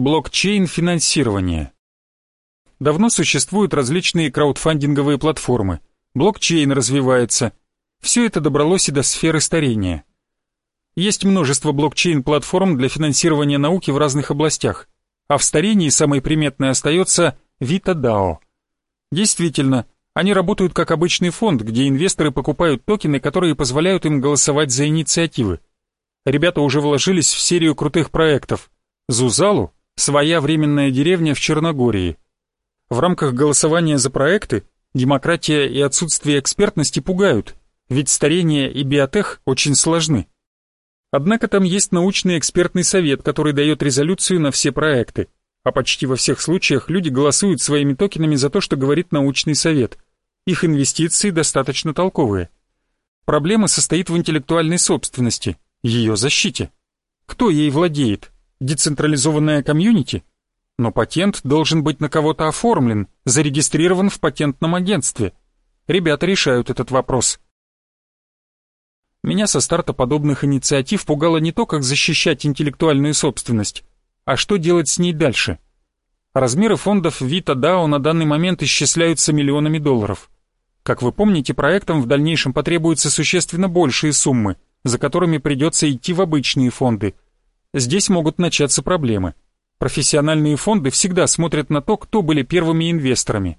блокчейн-финансирование. Давно существуют различные краудфандинговые платформы. Блокчейн развивается. Все это добралось и до сферы старения. Есть множество блокчейн-платформ для финансирования науки в разных областях, а в старении самой приметной остается VitaDAO. Действительно, они работают как обычный фонд, где инвесторы покупают токены, которые позволяют им голосовать за инициативы. Ребята уже вложились в серию крутых проектов. Зузалу – своя временная деревня в Черногории – в рамках голосования за проекты демократия и отсутствие экспертности пугают, ведь старение и биотех очень сложны. Однако там есть научный экспертный совет, который дает резолюцию на все проекты, а почти во всех случаях люди голосуют своими токенами за то, что говорит научный совет. Их инвестиции достаточно толковые. Проблема состоит в интеллектуальной собственности, ее защите. Кто ей владеет? Децентрализованная комьюнити? Но патент должен быть на кого-то оформлен, зарегистрирован в патентном агентстве. Ребята решают этот вопрос. Меня со старта подобных инициатив пугало не то, как защищать интеллектуальную собственность, а что делать с ней дальше. Размеры фондов Vita DAO на данный момент исчисляются миллионами долларов. Как вы помните, проектам в дальнейшем потребуются существенно большие суммы, за которыми придется идти в обычные фонды. Здесь могут начаться проблемы. Профессиональные фонды всегда смотрят на то, кто были первыми инвесторами.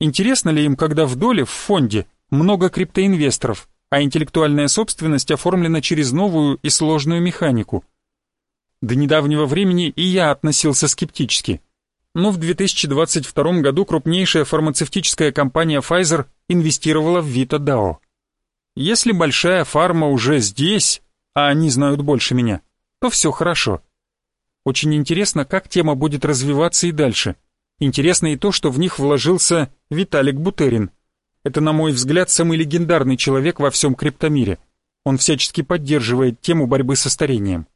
Интересно ли им, когда в доле в фонде много криптоинвесторов, а интеллектуальная собственность оформлена через новую и сложную механику? До недавнего времени и я относился скептически. Но в 2022 году крупнейшая фармацевтическая компания Pfizer инвестировала в VitaDAO. Если большая фарма уже здесь, а они знают больше меня, то все хорошо. Очень интересно, как тема будет развиваться и дальше. Интересно и то, что в них вложился Виталик Бутерин. Это, на мой взгляд, самый легендарный человек во всем криптомире. Он всячески поддерживает тему борьбы со старением.